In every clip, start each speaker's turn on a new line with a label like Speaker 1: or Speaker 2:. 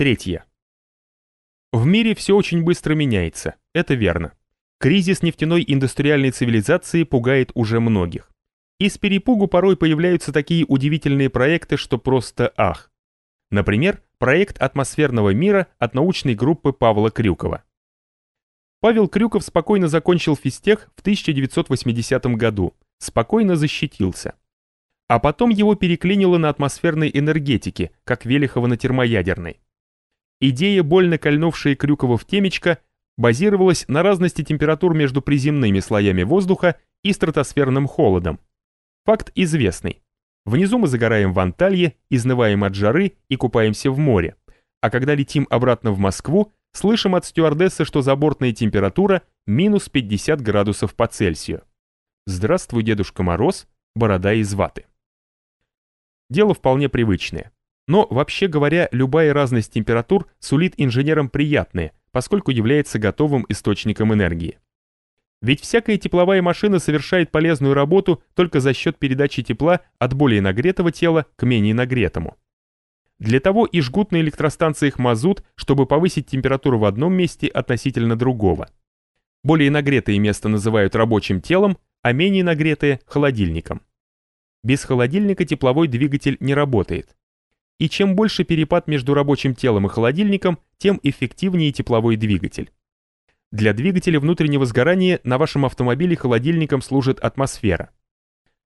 Speaker 1: Третье. В мире все очень быстро меняется, это верно. Кризис нефтяной индустриальной цивилизации пугает уже многих. Из перепугу порой появляются такие удивительные проекты, что просто ах. Например, проект атмосферного мира от научной группы Павла Крюкова. Павел Крюков спокойно закончил физтех в 1980 году, спокойно защитился. А потом его переклинило на атмосферной энергетике, как Велихова на термоядерной. Идея, больно кольнувшая Крюкова в темечко, базировалась на разности температур между приземными слоями воздуха и стратосферным холодом. Факт известный. Внизу мы загораем в Анталье, изнываем от жары и купаемся в море. А когда летим обратно в Москву, слышим от стюардессы, что забортная температура минус 50 градусов по Цельсию. Здравствуй, Дедушка Мороз, борода из ваты. Дело вполне привычное. Но, вообще говоря, любая разность температур сулит инженерам приятные, поскольку является готовым источником энергии. Ведь всякая тепловая машина совершает полезную работу только за счет передачи тепла от более нагретого тела к менее нагретому. Для того и жгут на электростанциях мазут, чтобы повысить температуру в одном месте относительно другого. Более нагретое место называют рабочим телом, а менее нагретое – холодильником. Без холодильника тепловой двигатель не работает и чем больше перепад между рабочим телом и холодильником, тем эффективнее тепловой двигатель. Для двигателя внутреннего сгорания на вашем автомобиле холодильником служит атмосфера.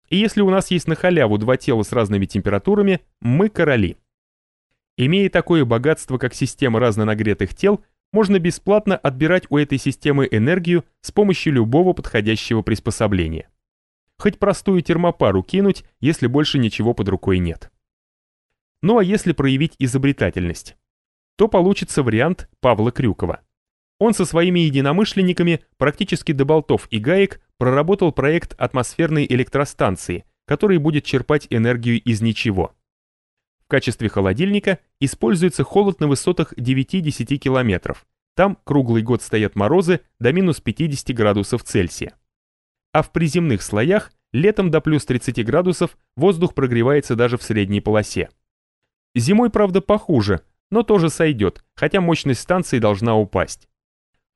Speaker 1: И если у нас есть на халяву два тела с разными температурами, мы короли. Имея такое богатство, как система разнонагретых тел, можно бесплатно отбирать у этой системы энергию с помощью любого подходящего приспособления. Хоть простую термопару кинуть, если больше ничего под рукой нет. Ну а если проявить изобретательность? То получится вариант Павла Крюкова. Он со своими единомышленниками практически до болтов и гаек проработал проект атмосферной электростанции, который будет черпать энергию из ничего. В качестве холодильника используется холод на высотах 9-10 километров. Там круглый год стоят морозы до минус 50 градусов Цельсия. А в приземных слоях летом до плюс 30 градусов воздух прогревается даже в средней полосе. Зимой, правда, похуже, но тоже сойдет, хотя мощность станции должна упасть.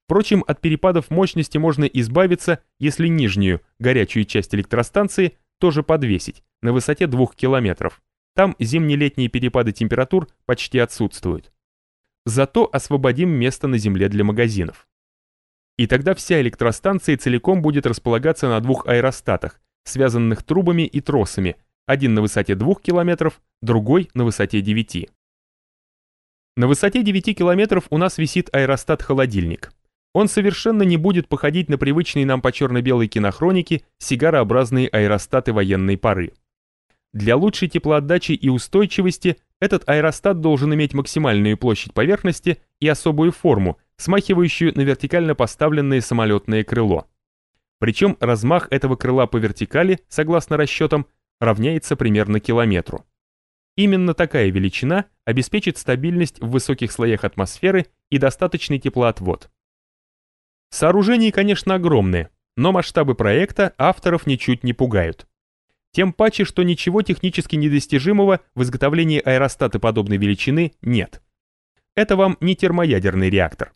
Speaker 1: Впрочем, от перепадов мощности можно избавиться, если нижнюю, горячую часть электростанции тоже подвесить, на высоте 2 километров. Там зимне-летние перепады температур почти отсутствуют. Зато освободим место на земле для магазинов. И тогда вся электростанция целиком будет располагаться на двух аэростатах, связанных трубами и тросами, один на высоте 2 километров, другой на высоте 9. На высоте 9 километров у нас висит аэростат-холодильник. Он совершенно не будет походить на привычные нам по черно-белой кинохронике сигарообразные аэростаты военной поры. Для лучшей теплоотдачи и устойчивости этот аэростат должен иметь максимальную площадь поверхности и особую форму, смахивающую на вертикально поставленное самолетное крыло. Причем размах этого крыла по вертикали, согласно расчетам, равняется примерно километру. Именно такая величина обеспечит стабильность в высоких слоях атмосферы и достаточный теплоотвод. Сооружения, конечно, огромные, но масштабы проекта авторов ничуть не пугают. Тем паче, что ничего технически недостижимого в изготовлении аэростата подобной величины нет. Это вам не термоядерный реактор.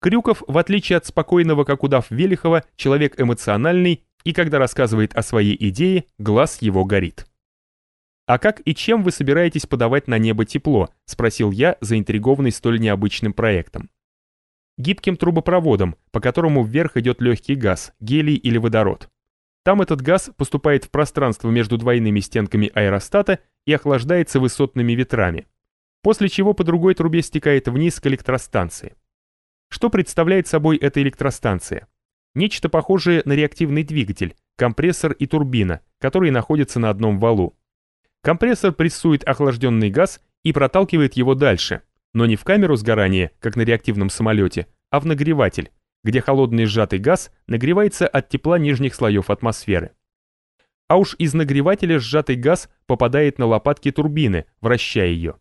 Speaker 1: Крюков, в отличие от спокойного, как удав Велихова, человек эмоциональный и когда рассказывает о своей идее, глаз его горит. «А как и чем вы собираетесь подавать на небо тепло?» – спросил я, заинтригованный столь необычным проектом. Гибким трубопроводом, по которому вверх идет легкий газ, гелий или водород. Там этот газ поступает в пространство между двойными стенками аэростата и охлаждается высотными ветрами, после чего по другой трубе стекает вниз к электростанции. Что представляет собой эта электростанция? Нечто похожее на реактивный двигатель, компрессор и турбина, которые находятся на одном валу. Компрессор прессует охлажденный газ и проталкивает его дальше, но не в камеру сгорания, как на реактивном самолете, а в нагреватель, где холодный сжатый газ нагревается от тепла нижних слоев атмосферы. А уж из нагревателя сжатый газ попадает на лопатки турбины, вращая ее.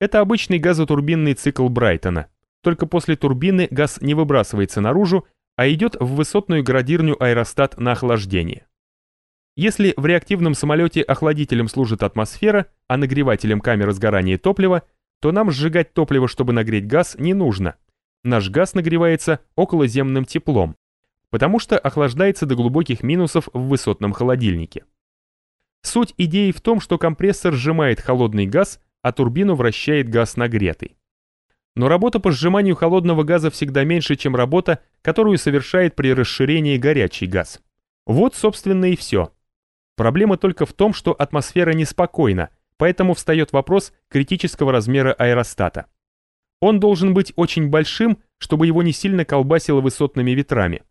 Speaker 1: Это обычный газотурбинный цикл Брайтона. Только после турбины газ не выбрасывается наружу, а идет в высотную градирню аэростат на охлаждение. Если в реактивном самолете охладителем служит атмосфера, а нагревателем камера сгорания топлива, то нам сжигать топливо, чтобы нагреть газ, не нужно. Наш газ нагревается околоземным теплом, потому что охлаждается до глубоких минусов в высотном холодильнике. Суть идеи в том, что компрессор сжимает холодный газ, а турбину вращает газ нагретый. Но работа по сжиманию холодного газа всегда меньше, чем работа, которую совершает при расширении горячий газ. Вот, собственно, и все. Проблема только в том, что атмосфера неспокойна, поэтому встает вопрос критического размера аэростата. Он должен быть очень большим, чтобы его не сильно колбасило высотными ветрами.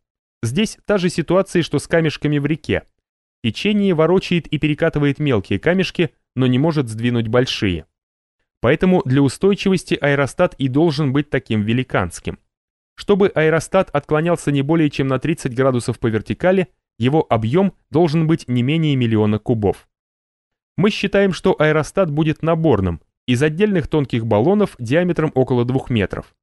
Speaker 1: Здесь та же ситуация, что с камешками в реке. Течение ворочает и перекатывает мелкие камешки, но не может сдвинуть большие. Поэтому для устойчивости аэростат и должен быть таким великанским. Чтобы аэростат отклонялся не более чем на 30 градусов по вертикали, его объем должен быть не менее миллиона кубов. Мы считаем, что аэростат будет наборным, из отдельных тонких баллонов диаметром около 2 метров.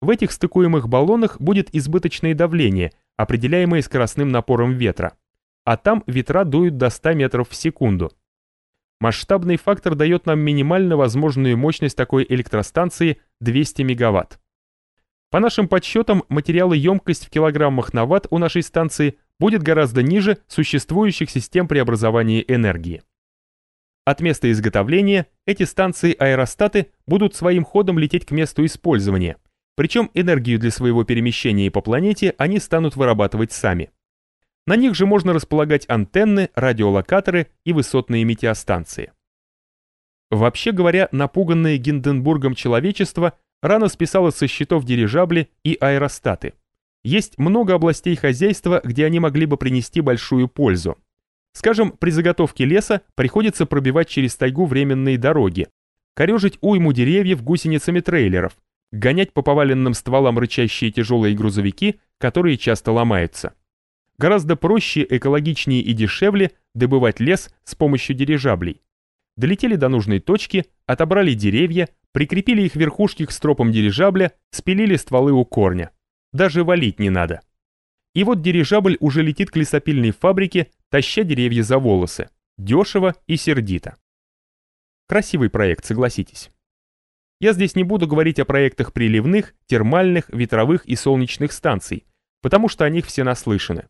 Speaker 1: В этих стыкуемых баллонах будет избыточное давление, определяемое скоростным напором ветра, а там ветра дуют до 100 метров в секунду. Масштабный фактор дает нам минимально возможную мощность такой электростанции 200 мегаватт. По нашим подсчетам, материалоемкость в килограммах на ватт у нашей станции будет гораздо ниже существующих систем преобразования энергии. От места изготовления эти станции-аэростаты будут своим ходом лететь к месту использования, причем энергию для своего перемещения по планете они станут вырабатывать сами. На них же можно располагать антенны, радиолокаторы и высотные метеостанции. Вообще говоря, напуганное Гинденбургом человечество рано списало со счетов дирижабли и аэростаты. Есть много областей хозяйства, где они могли бы принести большую пользу. Скажем, при заготовке леса приходится пробивать через тайгу временные дороги, корежить уйму деревьев гусеницами трейлеров, гонять по поваленным стволам рычащие тяжелые грузовики, которые часто ломаются. Гораздо проще, экологичнее и дешевле добывать лес с помощью дирижаблей. Долетели до нужной точки, отобрали деревья, прикрепили их верхушки к стропам дирижабля, спилили стволы у корня. Даже валить не надо. И вот дирижабль уже летит к лесопильной фабрике, таща деревья за волосы. Дешево и сердито. Красивый проект, согласитесь. Я здесь не буду говорить о проектах приливных, термальных, ветровых и солнечных станций, потому что о них все наслышаны.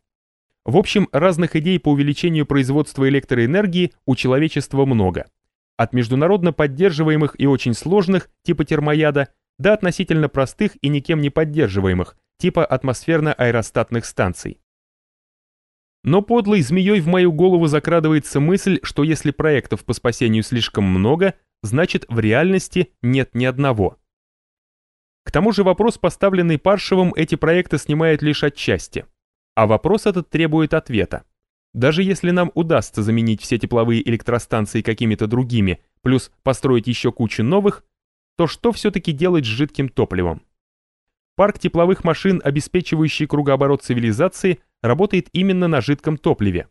Speaker 1: В общем, разных идей по увеличению производства электроэнергии у человечества много. От международно поддерживаемых и очень сложных, типа термояда, до относительно простых и никем не поддерживаемых, типа атмосферно-аэростатных станций. Но подлой змеей в мою голову закрадывается мысль, что если проектов по спасению слишком много, значит в реальности нет ни одного. К тому же вопрос, поставленный Паршевым, эти проекты снимает лишь отчасти. А вопрос этот требует ответа. Даже если нам удастся заменить все тепловые электростанции какими-то другими, плюс построить еще кучу новых, то что все-таки делать с жидким топливом? Парк тепловых машин, обеспечивающий кругооборот цивилизации, работает именно на жидком топливе.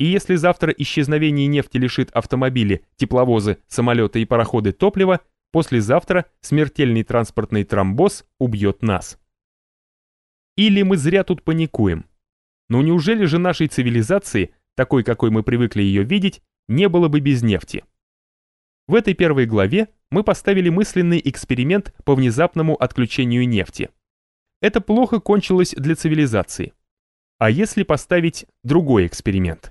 Speaker 1: И если завтра исчезновение нефти лишит автомобили, тепловозы, самолеты и пароходы топлива, послезавтра смертельный транспортный тромбоз убьет нас. Или мы зря тут паникуем. Но неужели же нашей цивилизации, такой, какой мы привыкли ее видеть, не было бы без нефти? В этой первой главе мы поставили мысленный эксперимент по внезапному отключению нефти. Это плохо кончилось для цивилизации. А если поставить другой эксперимент?